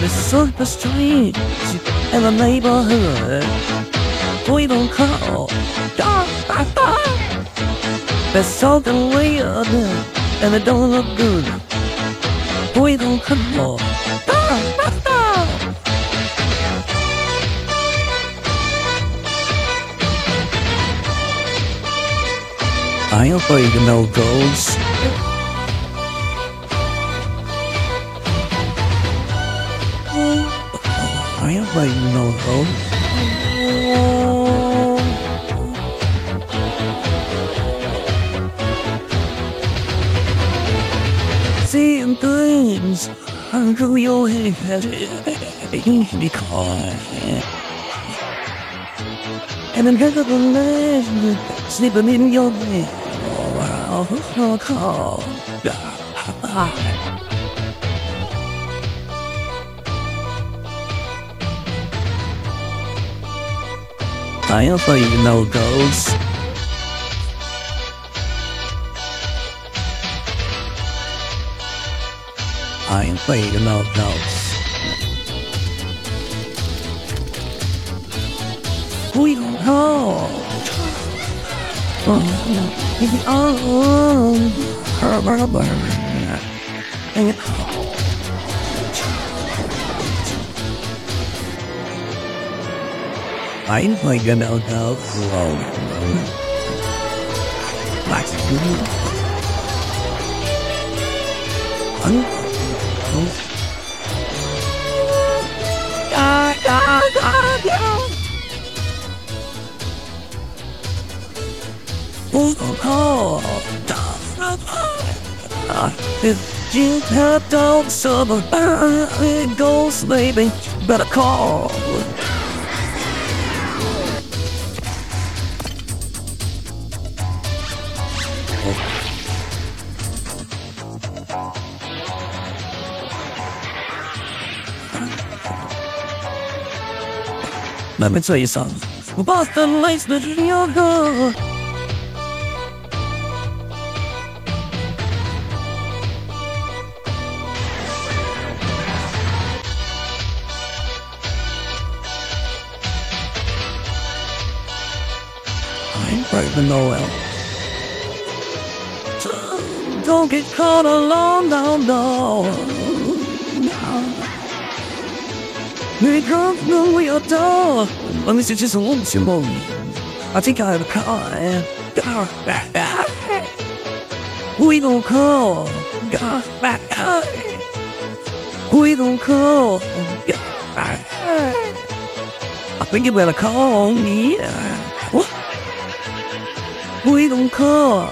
the street in the neighborhood. We don't call. Da, da, da. There's something weird and it don't look good. We don't call. Da, da, da. I ain't afraid of no ghosts. Of no ghosts. Seeing things through your head because and the legend sleeping in your bed. Oh, oh, oh, oh. I afraid of no ghosts. I ain't afraid of no ghosts. We don't know. Oh, oh, I ain't like an out out slow. That's good. Ah, ah, ah, ah. Oh, oh, if you have dogs, summer, it goes, baby, better call. Let me tell you something. Boston lights the yoga. I ain't breaking Noel. Don't get caught alone, no, no. We drunk when we adore. Well, this is just once you moan. I think I have a car. We don't call. We don't call. I think you better call me. What? We don't call.